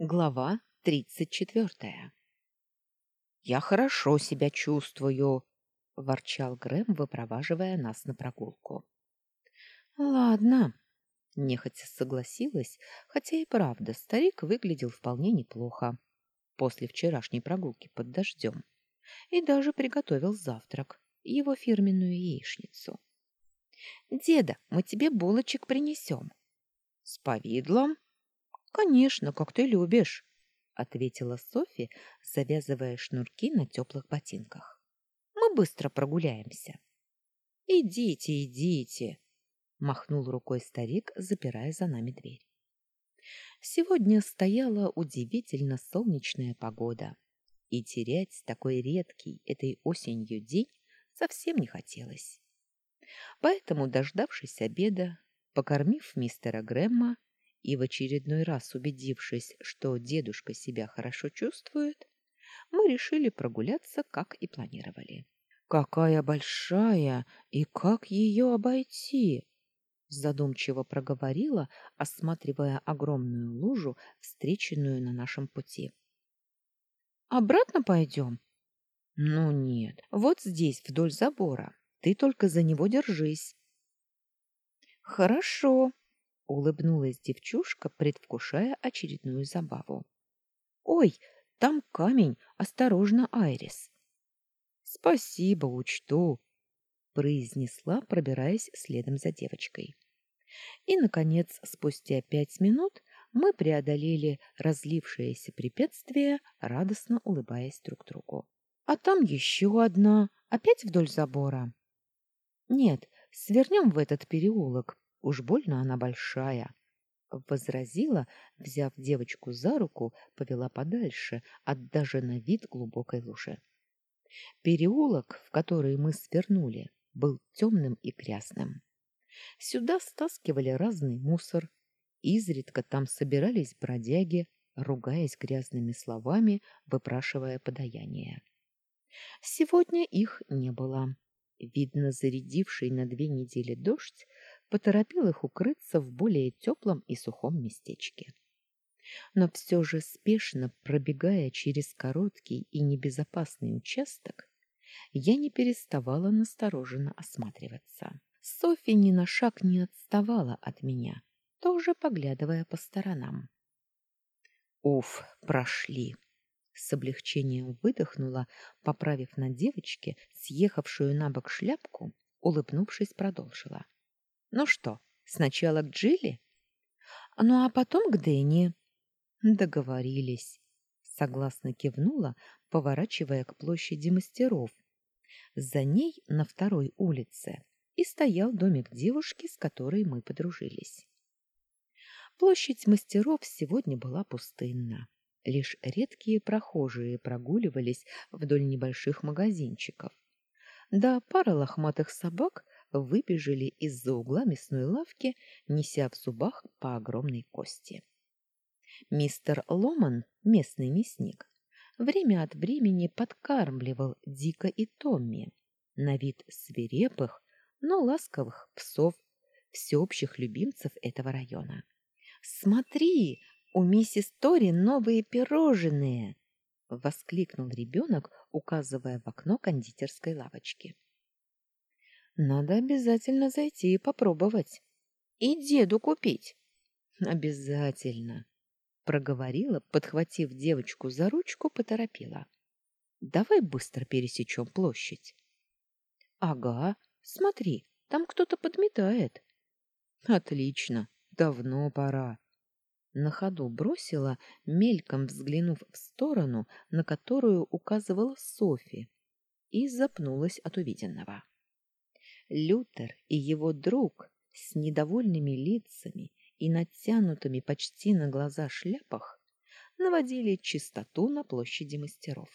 Глава тридцать четвертая. «Я хорошо себя чувствую», — ворчал Грэм, выпроваживая нас на прогулку. «Ладно», — нехотя согласилась, хотя и правда старик выглядел вполне неплохо после вчерашней прогулки под дождем и даже приготовил завтрак, его фирменную яичницу. «Деда, мы тебе булочек принесем». «С повидлом?» Конечно, как ты любишь, ответила Софи, завязывая шнурки на теплых ботинках. Мы быстро прогуляемся. Идите, идите, махнул рукой старик, запирая за нами дверь. Сегодня стояла удивительно солнечная погода, и терять такой редкий этой осенью день совсем не хотелось. Поэтому, дождавшись обеда, покормив мистера Грэмма, и в очередной раз убедившись, что дедушка себя хорошо чувствует, мы решили прогуляться, как и планировали. «Какая большая! И как ее обойти?» задумчиво проговорила, осматривая огромную лужу, встреченную на нашем пути. «Обратно пойдем?» «Ну нет, вот здесь, вдоль забора. Ты только за него держись». «Хорошо», Улыбнулась девчушка, предвкушая очередную забаву. «Ой, там камень! Осторожно, Айрис!» «Спасибо, учту!» — произнесла, пробираясь следом за девочкой. И, наконец, спустя пять минут мы преодолели разлившееся препятствие, радостно улыбаясь друг другу. «А там еще одна, опять вдоль забора?» «Нет, свернем в этот переулок, Уж больно она большая, возразила, взяв девочку за руку, повела подальше от даже на вид глубокой лужи. Переулок, в который мы свернули, был темным и грязным. Сюда стаскивали разный мусор, изредка там собирались бродяги, ругаясь грязными словами, выпрашивая подаяние. Сегодня их не было. Видно, зарядивший на две недели дождь поторопил их укрыться в более теплом и сухом местечке. Но все же спешно пробегая через короткий и небезопасный участок, я не переставала настороженно осматриваться. Софья ни на шаг не отставала от меня, тоже поглядывая по сторонам. Уф, прошли. С облегчением выдохнула, поправив на девочке съехавшую на бок шляпку, улыбнувшись, продолжила. — ну что, сначала к Джилли? Ну а потом к Дэнни. Договорились. Согласно кивнула, поворачивая к площади мастеров. За ней на второй улице и стоял домик девушки, с которой мы подружились. Площадь мастеров сегодня была пустынна. Лишь редкие прохожие прогуливались вдоль небольших магазинчиков. Да пара лохматых собак выбежали из-за угла мясной лавки, неся в зубах по огромной кости. Мистер Ломан, местный мясник, время от времени подкармливал Дика и Томми, на вид свирепых, но ласковых псов, всеобщих любимцев этого района. «Смотри, у миссис Тори новые пирожные!» — воскликнул ребенок, указывая в окно кондитерской лавочки. Надо обязательно зайти и попробовать. И деду купить. Обязательно, проговорила, подхватив девочку за ручку, поторопила. Давай быстро пересечем площадь. Ага, смотри, там кто-то подметает. Отлично, давно пора. На ходу бросила, мельком взглянув в сторону, на которую указывала Софи, и запнулась от увиденного. Лютер и его друг с недовольными лицами и натянутыми почти на глаза шляпах наводили чистоту на площади мастеров.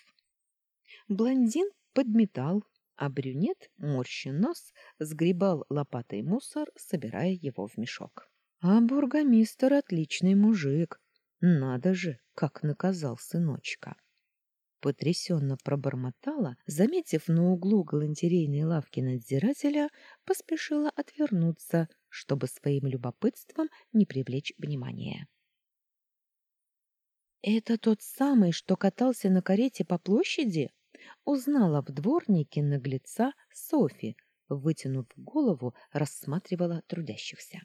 Блондин подметал, а брюнет, морща нос, сгребал лопатой мусор, собирая его в мешок. А бургомистр отличный мужик. Надо же, как наказал сыночка потрясенно пробормотала, заметив на углу галантерейной лавки надзирателя, поспешила отвернуться, чтобы своим любопытством не привлечь внимания. Это тот самый, что катался на карете по площади? Узнала в дворнике наглеца Софи, вытянув голову, рассматривала трудящихся.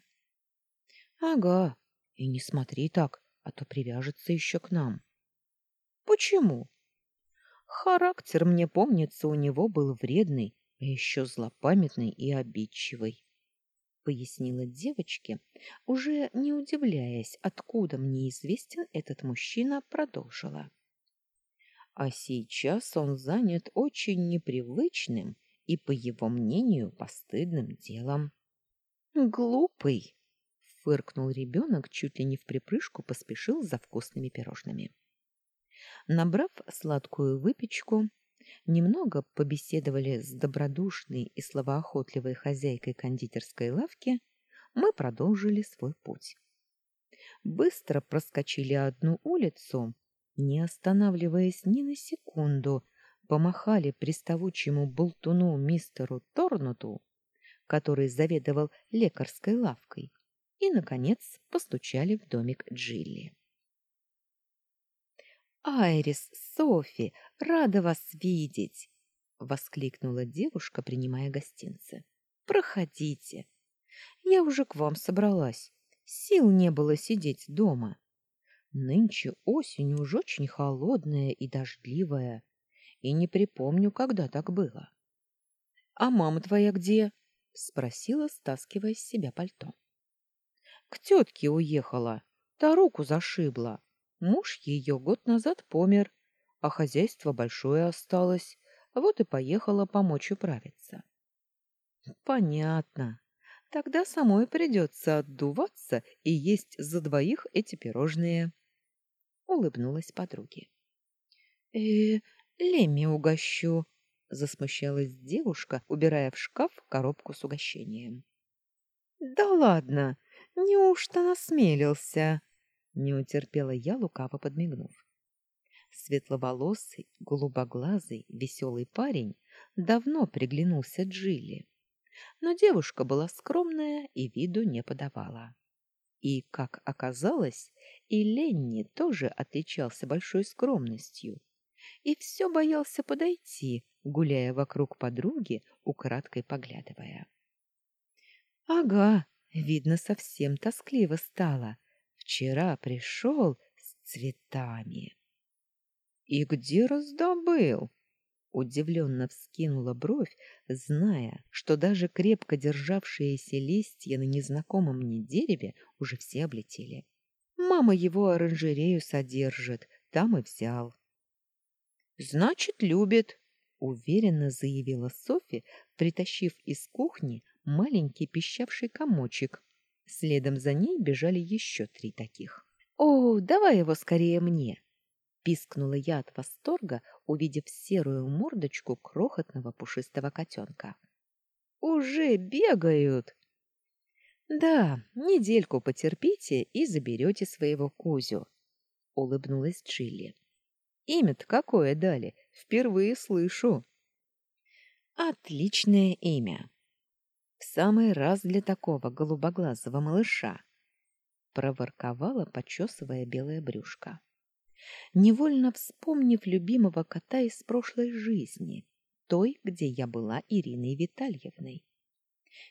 Ага, и не смотри так, а то привяжется еще к нам. Почему? Характер, мне помнится, у него был вредный, а еще злопамятный и обидчивый пояснила девочке, уже не удивляясь, откуда мне известен этот мужчина, продолжила. А сейчас он занят очень непривычным и, по его мнению, постыдным делом. Глупый, фыркнул ребенок, чуть ли не в припрыжку поспешил за вкусными пирожными. Набрав сладкую выпечку, немного побеседовали с добродушной и словоохотливой хозяйкой кондитерской лавки, мы продолжили свой путь. Быстро проскочили одну улицу, не останавливаясь ни на секунду, помахали приставучему болтуну мистеру Торнуту, который заведовал лекарской лавкой, и, наконец, постучали в домик Джилли. Айрис, Софи, рада вас видеть, воскликнула девушка, принимая гостинцы. Проходите. Я уже к вам собралась. Сил не было сидеть дома. Нынче осень уж очень холодная и дождливая, и не припомню, когда так было. А мама твоя где? спросила, стаскивая с себя пальто. К тетке уехала, та руку зашибла. Муж ее год назад помер, а хозяйство большое осталось, вот и поехала помочь управиться. Понятно. Тогда самой придется отдуваться и есть за двоих эти пирожные. Улыбнулась подруге. Э, Лемми угощу, засмущалась девушка, убирая в шкаф коробку с угощением. Да ладно, неужто насмелился? Не утерпела я, лукаво подмигнув. Светловолосый, голубоглазый, веселый парень давно приглянулся Джилли. Но девушка была скромная и виду не подавала. И, как оказалось, и Ленни тоже отличался большой скромностью и все боялся подойти, гуляя вокруг подруги, украдкой поглядывая. Ага, видно, совсем тоскливо стало, вчера пришел с цветами. И где раздобыл? Удивленно вскинула бровь, зная, что даже крепко державшиеся листья на незнакомом мне дереве уже все облетели. Мама его оранжерею содержит, там и взял. Значит, любит, уверенно заявила Софи, притащив из кухни маленький пищавший комочек, Следом за ней бежали еще три таких. «О, давай его скорее мне!» Пискнула я от восторга, увидев серую мордочку крохотного пушистого котенка. «Уже бегают!» «Да, недельку потерпите и заберете своего Кузю», — улыбнулась Джилли. «Имя-то какое дали? Впервые слышу». «Отличное имя. В самый раз для такого голубоглазого малыша, проворковала, почесывая белое брюшко. Невольно вспомнив любимого кота из прошлой жизни, той, где я была Ириной Витальевной.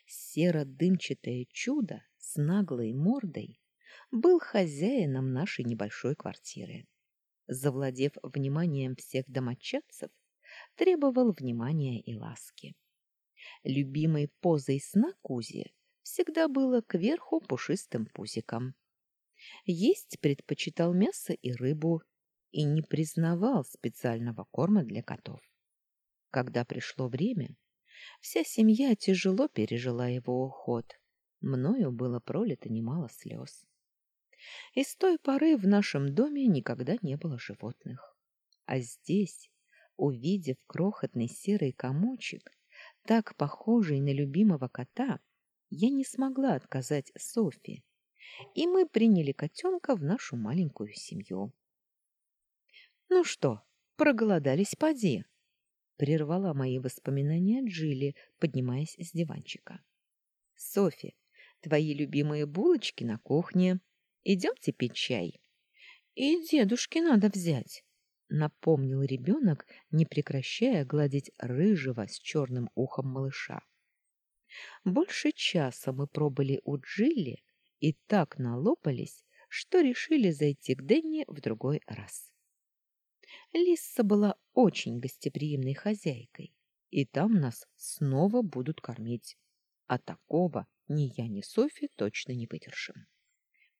Серо-дымчатое чудо с наглой мордой был хозяином нашей небольшой квартиры. Завладев вниманием всех домочадцев, требовал внимания и ласки. Любимой позой сна Кузи всегда было кверху пушистым пузиком. Есть предпочитал мясо и рыбу и не признавал специального корма для котов. Когда пришло время, вся семья тяжело пережила его уход. Мною было пролито немало слез. И с той поры в нашем доме никогда не было животных. А здесь, увидев крохотный серый комочек, так похожей на любимого кота, я не смогла отказать Софи, и мы приняли котенка в нашу маленькую семью. Ну что, проголодались поди? прервала мои воспоминания Джилли, поднимаясь с диванчика. Софи, твои любимые булочки на кухне. Идемте пить чай. И дедушке надо взять, напомнил ребенок, не прекращая гладить рыжего с черным ухом малыша. Больше часа мы пробыли у Джилли и так налопались, что решили зайти к Денни в другой раз. Лисса была очень гостеприимной хозяйкой, и там нас снова будут кормить. А такого ни я, ни Софи точно не выдержим.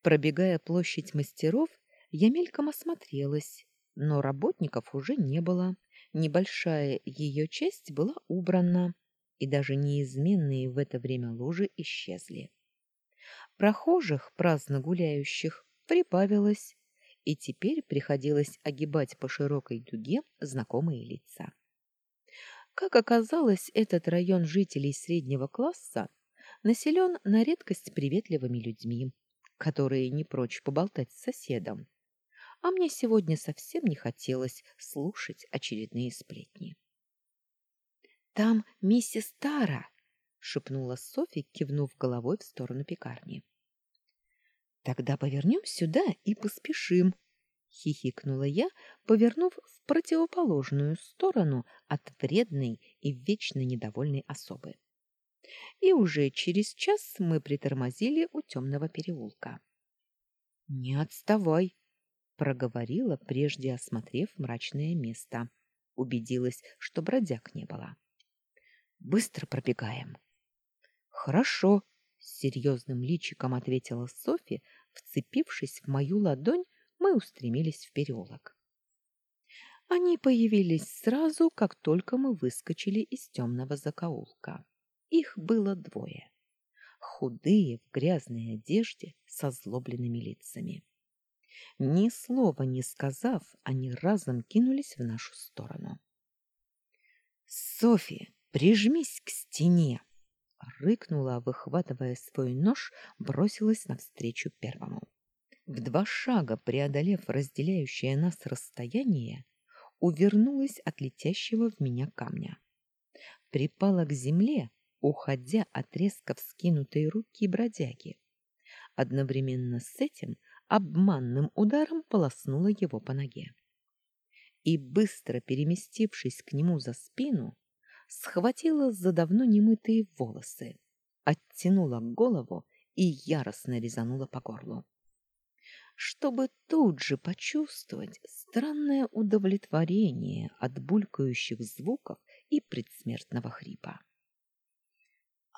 Пробегая площадь мастеров, я мельком осмотрелась, но работников уже не было. Небольшая ее часть была убрана, и даже неизменные в это время лужи исчезли. Прохожих, праздно гуляющих, прибавилось, и теперь приходилось огибать по широкой дуге знакомые лица. Как оказалось, этот район жителей среднего класса населен на редкость приветливыми людьми, которые не прочь поболтать с соседом. А мне сегодня совсем не хотелось слушать очередные сплетни. «Там миссис Тара!» — шепнула Софи, кивнув головой в сторону пекарни. «Тогда повернем сюда и поспешим», — хихикнула я, повернув в противоположную сторону от вредной и вечно недовольной особы. И уже через час мы притормозили у темного переулка. «Не отставай», — проговорила, прежде осмотрев мрачное место. Убедилась, что бродяг не было. «Быстро пробегаем». «Хорошо», — с серьезным личиком ответила Софи, вцепившись в мою ладонь мы устремились в переулок. Они появились сразу, как только мы выскочили из темного закоулка. Их было двое. Худые, в грязной одежде, со злобленными лицами. Ни слова не сказав, они разом кинулись в нашу сторону. «Софи, прижмись к стене!» Рыкнула, выхватывая свой нож, бросилась навстречу первому. В два шага преодолев разделяющее нас расстояние, увернулась от летящего в меня камня. Припала к земле, уходя от резко вскинутой руки бродяги. Одновременно с этим обманным ударом полоснула его по ноге. И, быстро переместившись к нему за спину, схватила за давно немытые волосы, оттянула голову и яростно резанула по горлу чтобы тут же почувствовать странное удовлетворение от булькающих звуков и предсмертного хрипа.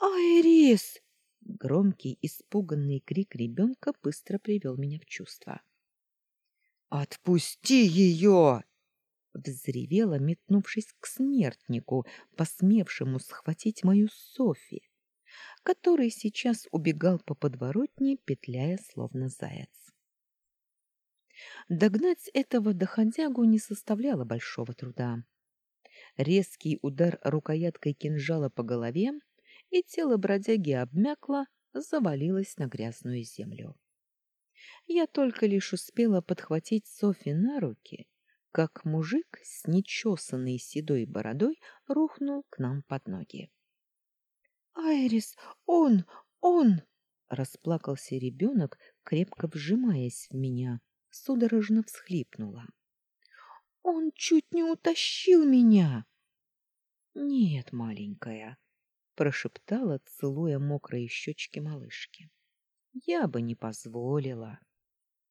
«Айрис!» Громкий, испуганный крик ребенка быстро привел меня в чувство. «Отпусти ее!» Взревела, метнувшись к смертнику, посмевшему схватить мою Софи, который сейчас убегал по подворотне, петляя словно заяц. Догнать этого доходягу не составляло большого труда. Резкий удар рукояткой кинжала по голове, и тело бродяги обмякло, завалилось на грязную землю. Я только лишь успела подхватить Софи на руки, как мужик с нечесанной седой бородой рухнул к нам под ноги. «Айрис, он, он!» — расплакался ребенок, крепко вжимаясь в меня судорожно всхлипнула. Он чуть не утащил меня. Нет, маленькая, прошептала, целуя мокрые щечки малышки. Я бы не позволила.